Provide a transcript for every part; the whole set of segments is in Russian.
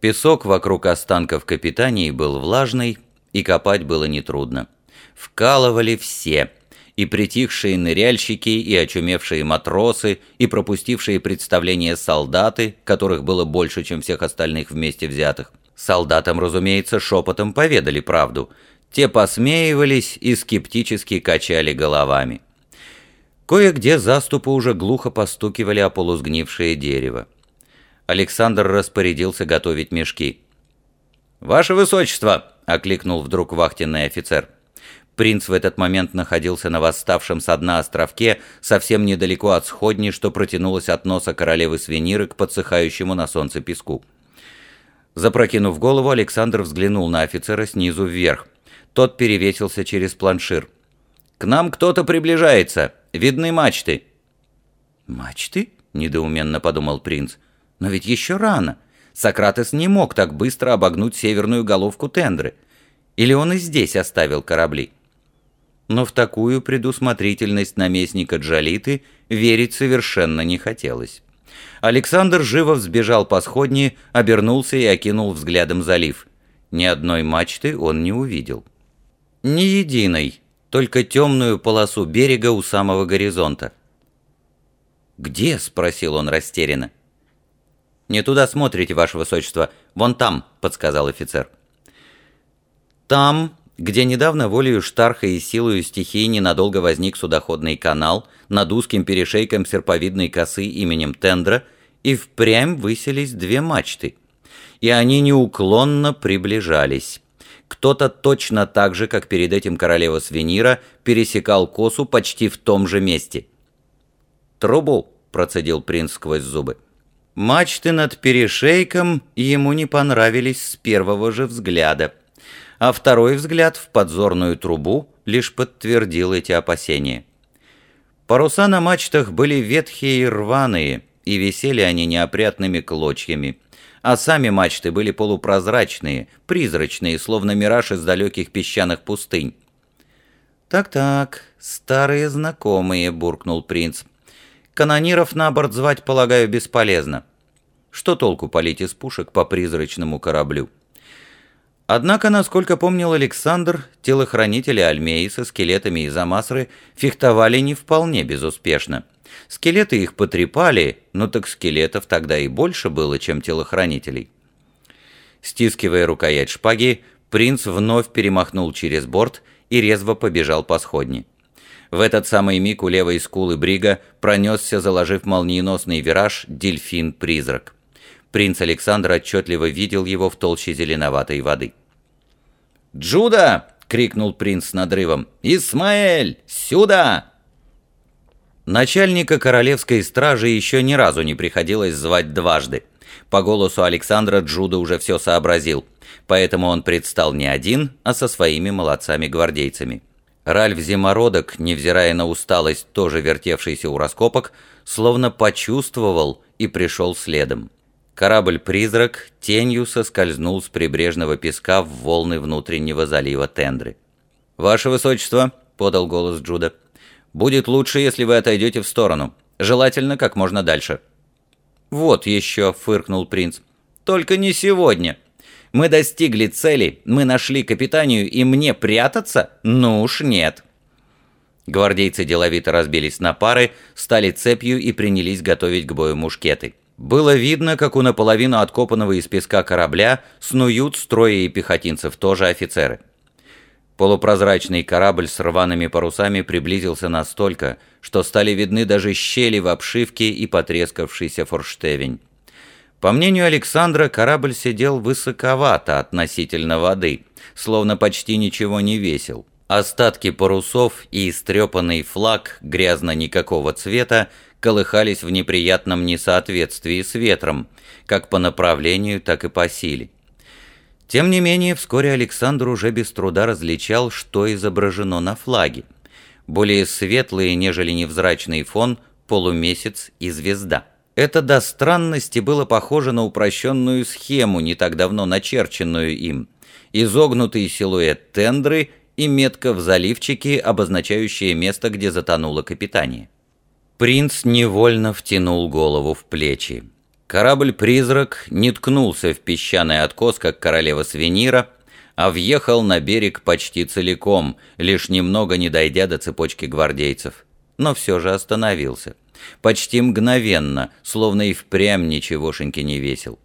Песок вокруг останков капитании был влажный, и копать было нетрудно. Вкалывали все – и притихшие ныряльщики, и очумевшие матросы, и пропустившие представление солдаты, которых было больше, чем всех остальных вместе взятых. Солдатам, разумеется, шепотом поведали правду. Те посмеивались и скептически качали головами. Кое-где заступы уже глухо постукивали о полусгнившее дерево. Александр распорядился готовить мешки. «Ваше Высочество!» — окликнул вдруг вахтенный офицер. Принц в этот момент находился на восставшем со дна островке, совсем недалеко от сходни, что протянулось от носа королевы Свениры к подсыхающему на солнце песку. Запрокинув голову, Александр взглянул на офицера снизу вверх. Тот перевесился через планшир. «К нам кто-то приближается. Видны мачты». «Мачты?» — недоуменно подумал принц. «Но ведь еще рано. Сократес не мог так быстро обогнуть северную головку Тендры. Или он и здесь оставил корабли?» но в такую предусмотрительность наместника Джалиты верить совершенно не хотелось. Александр живо взбежал по сходне, обернулся и окинул взглядом залив. Ни одной мачты он не увидел. Ни единой, только темную полосу берега у самого горизонта. «Где?» — спросил он растерянно. «Не туда смотрите, ваше высочество. Вон там», — подсказал офицер. Там где недавно волею Штарха и силою стихии ненадолго возник судоходный канал над узким перешейком серповидной косы именем Тендра, и впрямь выселись две мачты. И они неуклонно приближались. Кто-то точно так же, как перед этим королева Свенира, пересекал косу почти в том же месте. «Трубу!» — процедил принц сквозь зубы. Мачты над перешейком ему не понравились с первого же взгляда — а второй взгляд в подзорную трубу лишь подтвердил эти опасения. Паруса на мачтах были ветхие и рваные, и висели они неопрятными клочьями, а сами мачты были полупрозрачные, призрачные, словно мираж из далеких песчаных пустынь. «Так-так, старые знакомые», — буркнул принц. «Канониров на борт звать, полагаю, бесполезно. Что толку палить из пушек по призрачному кораблю?» Однако, насколько помнил Александр, телохранители Альмеи со скелетами из Амасры фехтовали не вполне безуспешно. Скелеты их потрепали, но так скелетов тогда и больше было, чем телохранителей. Стискивая рукоять шпаги, принц вновь перемахнул через борт и резво побежал по сходне. В этот самый миг у левой скулы Брига пронесся, заложив молниеносный вираж, дельфин-призрак. Принц Александр отчетливо видел его в толще зеленоватой воды. «Джуда!» — крикнул принц надрывом. «Исмаэль! Сюда!» Начальника королевской стражи еще ни разу не приходилось звать дважды. По голосу Александра Джуда уже все сообразил, поэтому он предстал не один, а со своими молодцами-гвардейцами. Ральф Зимородок, невзирая на усталость, тоже вертевшийся у раскопок, словно почувствовал и пришел следом. Корабль-призрак тенью соскользнул с прибрежного песка в волны внутреннего залива Тендры. «Ваше Высочество», — подал голос Джуда, — «будет лучше, если вы отойдете в сторону. Желательно как можно дальше». «Вот еще», — фыркнул принц. «Только не сегодня. Мы достигли цели, мы нашли капитанию, и мне прятаться? Ну уж нет». Гвардейцы деловито разбились на пары, стали цепью и принялись готовить к бою мушкеты. Было видно, как у наполовину откопанного из песка корабля снуют строи и пехотинцев, тоже офицеры. Полупрозрачный корабль с рваными парусами приблизился настолько, что стали видны даже щели в обшивке и потрескавшийся форштевень. По мнению Александра, корабль сидел высоковато относительно воды, словно почти ничего не весил. Остатки парусов и истрепанный флаг грязно никакого цвета колыхались в неприятном несоответствии с ветром, как по направлению, так и по силе. Тем не менее, вскоре Александр уже без труда различал, что изображено на флаге. Более светлый, нежели невзрачный фон, полумесяц и звезда. Это до странности было похоже на упрощенную схему, не так давно начерченную им. Изогнутый силуэт тендры и метка в заливчике, обозначающая место, где затонуло капитание. Принц невольно втянул голову в плечи. Корабль-призрак не ткнулся в песчаный откос, как королева Свенира, а въехал на берег почти целиком, лишь немного не дойдя до цепочки гвардейцев. Но все же остановился. Почти мгновенно, словно и впрямь ничегошеньки не весил.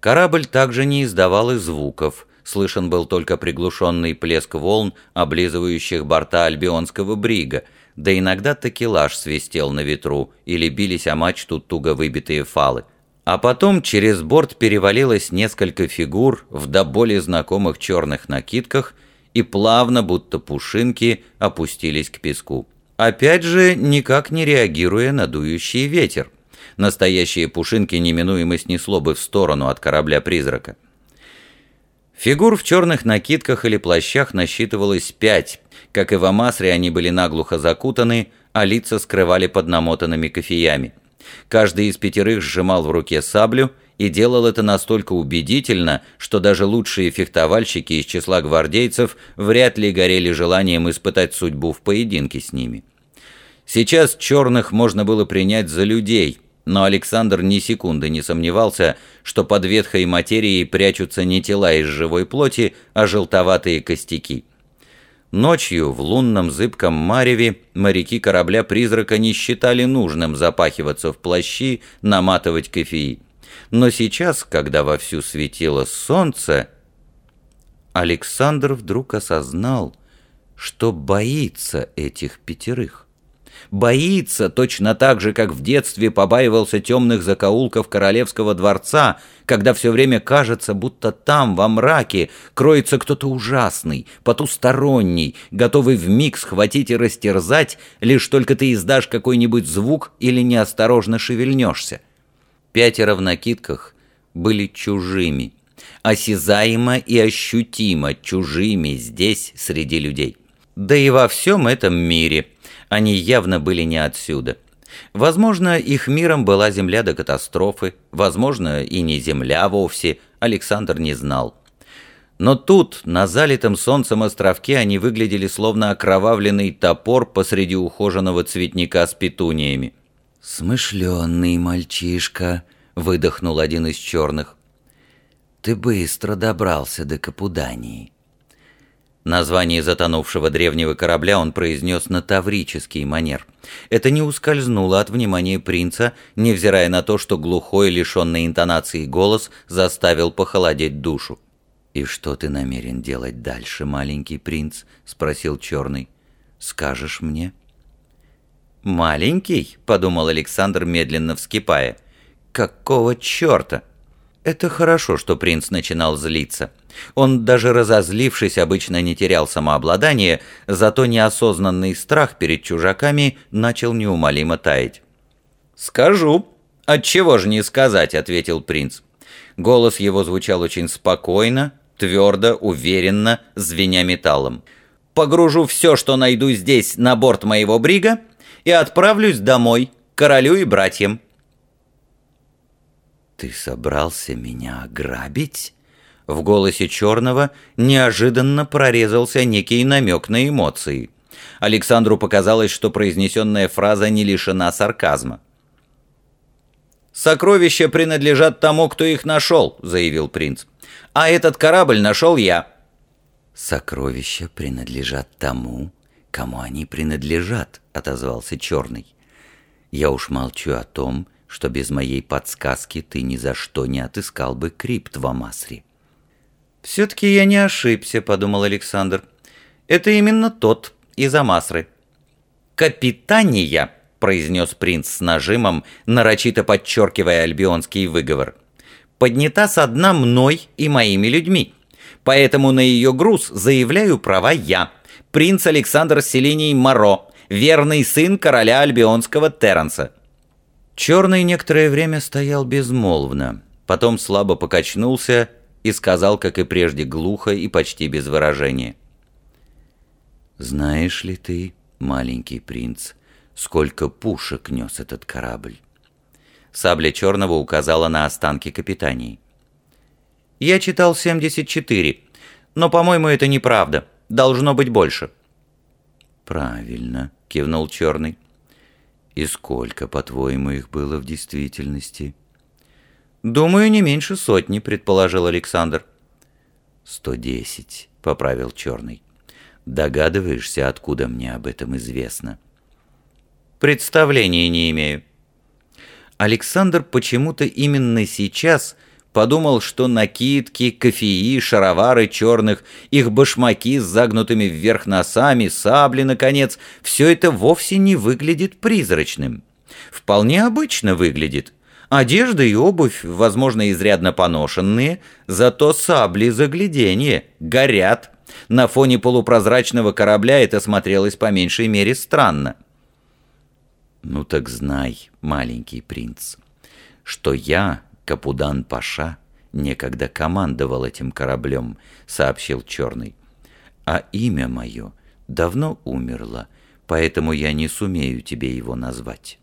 Корабль также не издавал и звуков, слышен был только приглушенный плеск волн, облизывающих борта альбионского брига, да иногда такелаж свистел на ветру или бились о мачту туго выбитые фалы. А потом через борт перевалилось несколько фигур в до боли знакомых черных накидках и плавно, будто пушинки, опустились к песку. Опять же, никак не реагируя на дующий ветер. Настоящие пушинки неминуемо снесло бы в сторону от корабля-призрака. Фигур в черных накидках или плащах насчитывалось пять. Как и в Амасре, они были наглухо закутаны, а лица скрывали под намотанными кофеями. Каждый из пятерых сжимал в руке саблю и делал это настолько убедительно, что даже лучшие фехтовальщики из числа гвардейцев вряд ли горели желанием испытать судьбу в поединке с ними. Сейчас черных можно было принять за людей, но Александр ни секунды не сомневался, что под ветхой материей прячутся не тела из живой плоти, а желтоватые костяки – Ночью в лунном зыбком мареве моряки корабля-призрака не считали нужным запахиваться в плащи, наматывать кофеи. Но сейчас, когда вовсю светило солнце, Александр вдруг осознал, что боится этих пятерых. Боится точно так же, как в детстве побаивался темных закоулков королевского дворца, когда все время кажется, будто там, во мраке, кроется кто-то ужасный, потусторонний, готовый вмиг схватить и растерзать, лишь только ты издашь какой-нибудь звук или неосторожно шевельнешься. Пятеро в накидках были чужими, осязаемо и ощутимо чужими здесь, среди людей. Да и во всем этом мире – они явно были не отсюда. Возможно, их миром была земля до катастрофы, возможно, и не земля вовсе, Александр не знал. Но тут, на залитом солнцем островке, они выглядели словно окровавленный топор посреди ухоженного цветника с петуниями. «Смышленный мальчишка», — выдохнул один из черных. «Ты быстро добрался до Капудании». Название затонувшего древнего корабля он произнес на таврический манер. Это не ускользнуло от внимания принца, невзирая на то, что глухой, лишенный интонации голос заставил похолодеть душу. «И что ты намерен делать дальше, маленький принц?» — спросил Черный. «Скажешь мне?» «Маленький?» — подумал Александр, медленно вскипая. «Какого черта?» Это хорошо, что принц начинал злиться. Он, даже разозлившись, обычно не терял самообладание, зато неосознанный страх перед чужаками начал неумолимо таять. «Скажу. Отчего же не сказать?» — ответил принц. Голос его звучал очень спокойно, твердо, уверенно, звеня металлом. «Погружу все, что найду здесь, на борт моего брига и отправлюсь домой, королю и братьям». «Ты собрался меня ограбить?» В голосе Черного неожиданно прорезался некий намек на эмоции. Александру показалось, что произнесенная фраза не лишена сарказма. «Сокровища принадлежат тому, кто их нашел», — заявил принц. «А этот корабль нашел я». «Сокровища принадлежат тому, кому они принадлежат», — отозвался Черный. «Я уж молчу о том, что без моей подсказки ты ни за что не отыскал бы крипт в Амасре. «Все-таки я не ошибся», — подумал Александр. «Это именно тот из Амасры». «Капитания», — произнес принц с нажимом, нарочито подчеркивая альбионский выговор, «поднята со дна мной и моими людьми. Поэтому на ее груз заявляю права я, принц Александр Селений Моро, верный сын короля альбионского Терренса. Черный некоторое время стоял безмолвно, потом слабо покачнулся и сказал, как и прежде, глухо и почти без выражения. «Знаешь ли ты, маленький принц, сколько пушек нес этот корабль?» Сабля Черного указала на останки капитании. «Я читал 74, но, по-моему, это неправда. Должно быть больше». «Правильно», — кивнул Черный. И сколько, по-твоему, их было в действительности? «Думаю, не меньше сотни», — предположил Александр. «Сто десять», — поправил Черный. «Догадываешься, откуда мне об этом известно?» «Представления не имею». Александр почему-то именно сейчас подумал, что накидки, кофеи, шаровары черных, их башмаки с загнутыми вверх носами, сабли, наконец, все это вовсе не выглядит призрачным. Вполне обычно выглядит. Одежда и обувь, возможно, изрядно поношенные, зато сабли загляденье, горят. На фоне полупрозрачного корабля это смотрелось по меньшей мере странно. «Ну так знай, маленький принц, что я, Капудан Паша, некогда командовал этим кораблем», — сообщил Черный. «А имя мое давно умерло, поэтому я не сумею тебе его назвать».